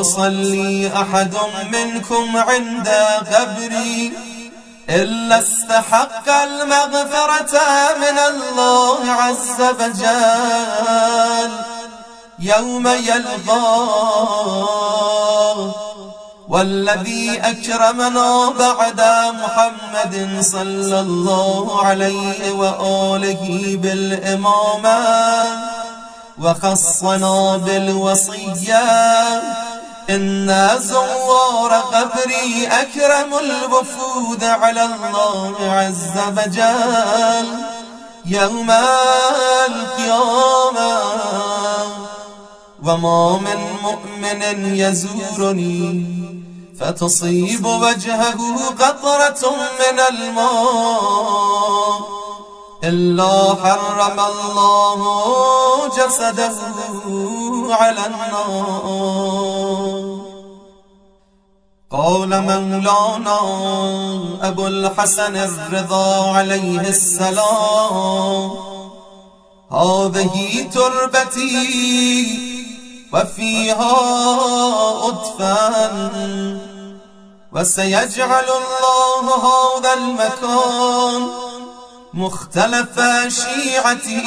يصلي أحد منكم عند قبري إلا استحق المغفرة من الله عز وجل. يوم يلقاه والذي أكرمنا بعد محمد صلى الله عليه وآله بالإمامة وخصنا بالوصية إن زوار قبري أكرم الوفود على الله عز وجل. يوم القيامة وما من مؤمن يزورني فتصيب وجهه قطرة من الماء. إلا حرم الله جسده على النار. قال مولانا أبو الحسن الرضا عليه السلام هذه تربتي وفيها أدفن وسيجعل الله هذا المكان مختلف شيعتي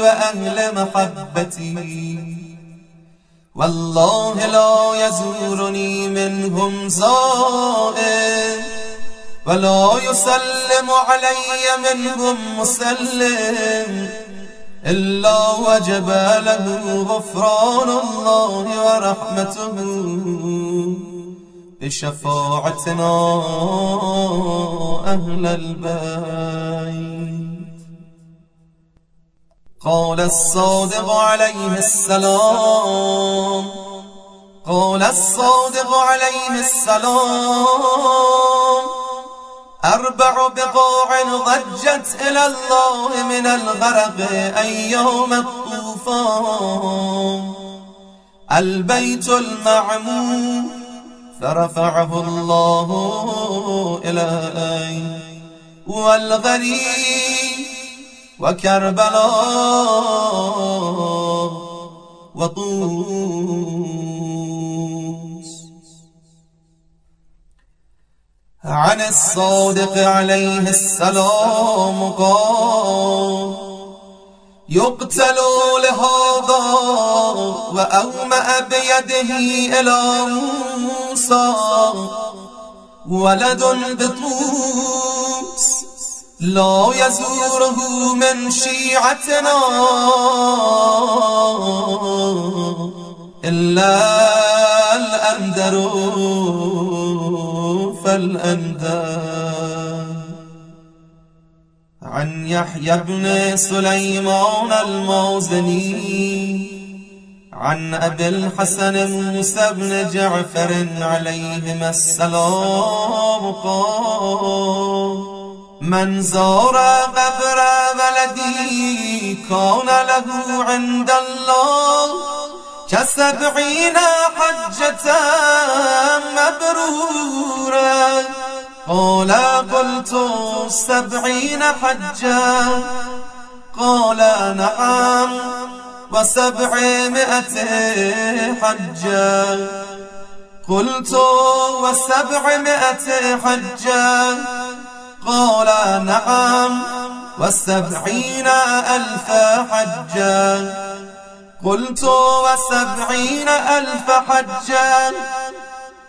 وأهل محبتي. والله لا يزورني منهم زائر ولا يسلم علي منهم مسلم إلا وجب له غفران الله ورحمته بشفاعتنا أهل البيت. قال الصادق عليه السلام. قال الصادق عليه السلام. أربع بقاع ضجت إلى الله من الغرق أيام الطوفان. البيت المعمور فرفعه الله إلى أين والغريب وكربلاء وطوس. عن الصادق عليه السلام قال يقتل لهذا وأومأ بيده إلى موسى ولد بطوس. لا يزوره من شيعتنا إلا الأندر فالأندر. عن يحيى بن سليمان الموزني عن أبي الحسن موسى بن جعفر عليهما السلام قال من زار قبر ولدي كان له عند الله كسبعين حجة مبرورة قال قلت سبعين حجا قال نعم وسبعمائة حجا قلت وسبعمائة حجا قال نعم وسبعين ألف حجا. قلت وسبعين ألف حجا.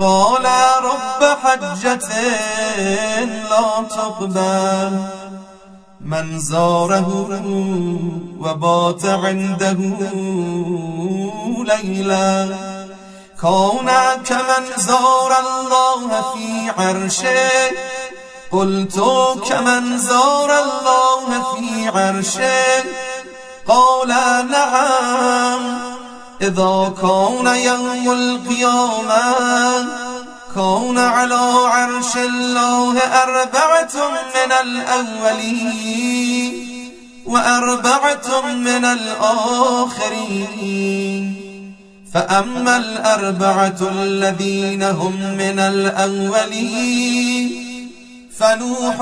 قال رب حجة لا تقبل. من زاره وبات عنده ليلا كون كمن زار الله في عرشه قلت كمن زار الله في عرشه؟ قال نعم. إذا كون يوم القيامة كون على عرش الله أربعة من الأولين وأربعة من الآخرين. فأما الأربعة الذين هم من الأولين فنوح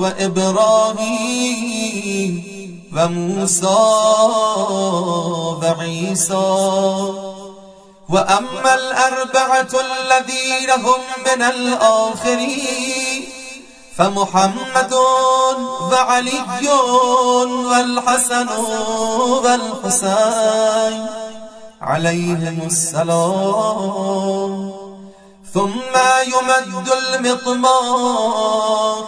وإبراهيم وموسى وعيسى. وأما الأربعة الذين هم من الآخرين فمحمد وعلي والحسن والحسين عليهم السلام. ثم يمد المطمار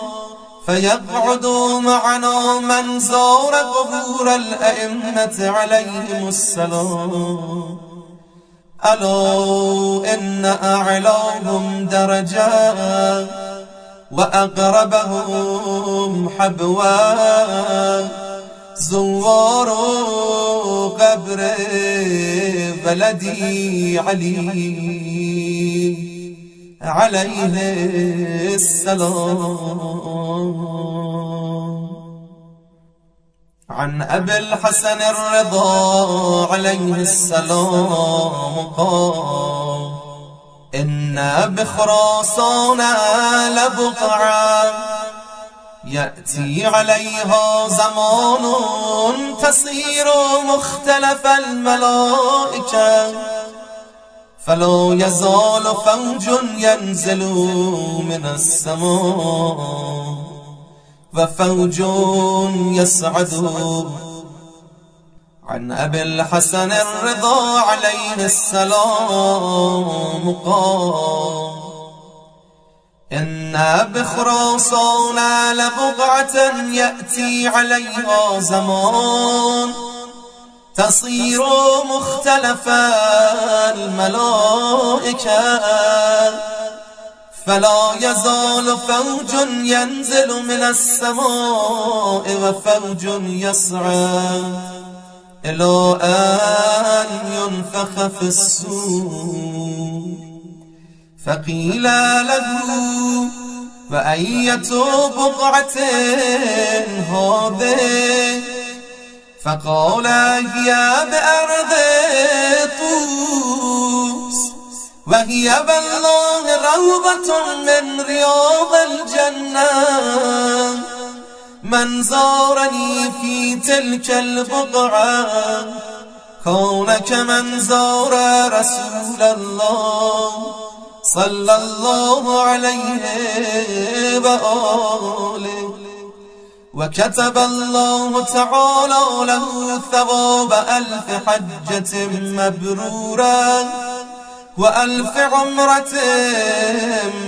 فيقعد معنا من زار قبور الأئمة عليهم السلام. ألا إن أعلاهم درجات وأقربهم حبوا زوار قبر بلدي علي. عليه السلام. عن أبي الحسن الرضا عليه السلام قال إن بخراسان لبقعا يأتي عليها زمان تصير مختلف الملائكة. فلا يزال فوج ينزل من السماء وفوج يصعد عن أبي الحسن الرضا عليه السلام قال إن بخراسان لبقعة يأتي عليها زمان. تصير مختلفا الملائكة. فلا يزال فوج ينزل من السماء وفوج يصعد إلى أن ينفخ في السور فقيل له وأية بقعة هذه؟ فقال هي بأرض طوس وهي بالله روضة من رياض الجنة. من زارني في تلك البقعة كون كمن زار رسول الله صلى الله عليه وآله. وكتب الله تعالى له ثواب ألف حجة مبرورا وألف عمرة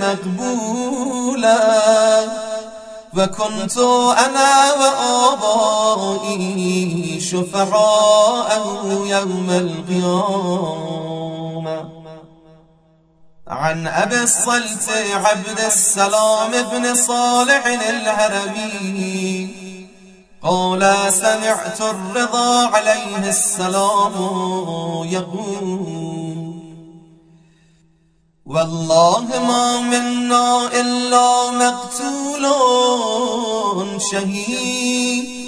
مقبولا وكنت أنا وآبائي شفعاء يوم القيامة. عن أبي الصلت عبد السلام بن صالح الهرمي قال سمعت الرضا عليه السلام يقول والله ما منا إلا مقتول شهيد.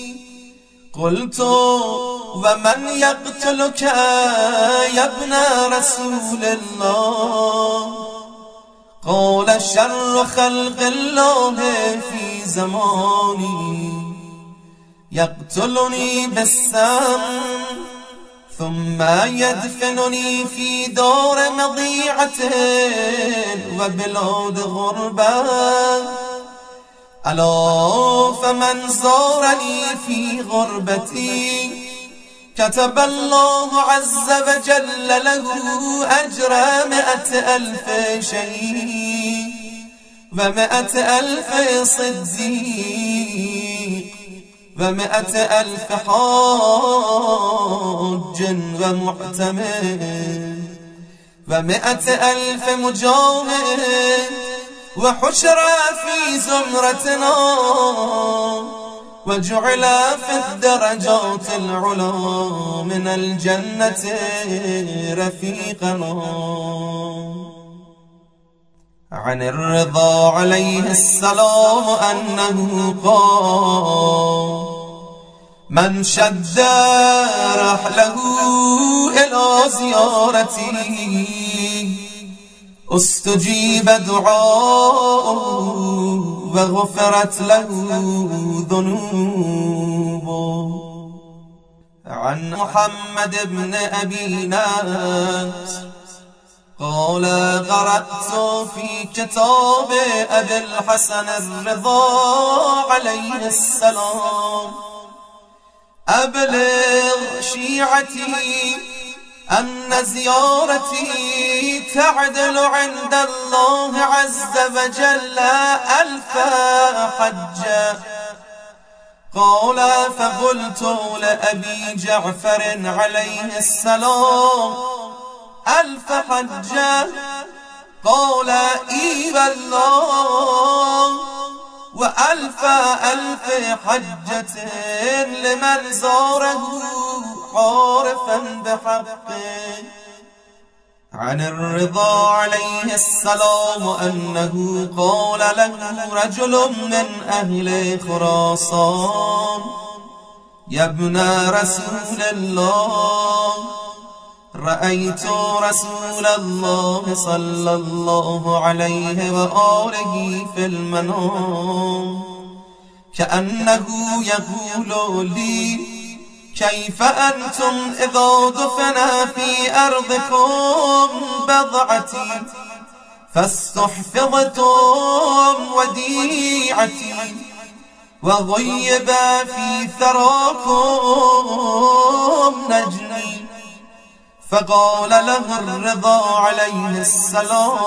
قلت ومن يقتلك يا ابن رسول الله؟ قال شر خلق الله في زماني يقتلني بالسم ثم يدفنني في دار مضيعة وبلاد غربة. ألا فمن زارني في غربتي كتب الله عز وجل له أجر مئة ألف شيء ومئة ألف صديق ومئة ألف حاج ومعتمر ومئة ألف مجاهد وحشر في زمرتنا وجعل في الدرجات العلا من الجنة رفيقنا عن الرضا عليه السلام أنه قال من شد رحله إلى زيارتي استجيب دعاء وغفرت له ذنوبه عن محمد بن أبي ناس قال قرأت في كتاب أبي الحسن الرضا عليه السلام. أبلغ شيعتي أن زيارتي تعدل عند الله عز وجل ألف حجة قال فقلت لأبي جعفر عليه السلام ألف حجة قال إي بالله وألف ألف حجة لمن زاره. عارفا بحقه عن الرضا عليه السلام أنه قال له رجل من أهل خراسان يا ابن رسول الله رأيت رسول الله صلى الله عليه وآله في المنام كأنه يقول لي كيف أنتم إذا دفن في أرضكم بضعتي؟ فاستحفظتم وديعتي وغيب في ثراكم نجني فقال له الرضا عليه السلام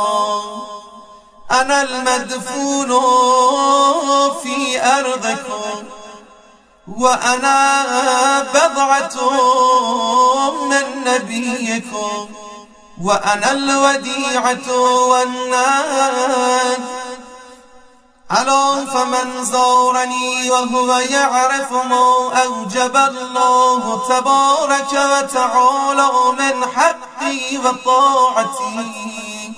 أنا المدفون في أرضكم وأنا من نبيكم وأنا الوديعة والناد ألا فمن زارني وهو يعرف ما أوجب الله تبارك وتعالى من حقي وطاعتي.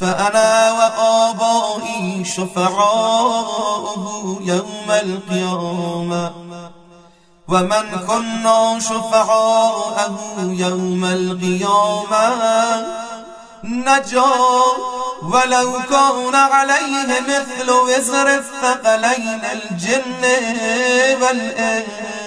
فأنا وآبائي شفعاؤه يوم القيامة. ومن كنا شفعاءه يوم القيامة نجا. ولو كان عليه مثل وزر الثقلين الجن والإنس.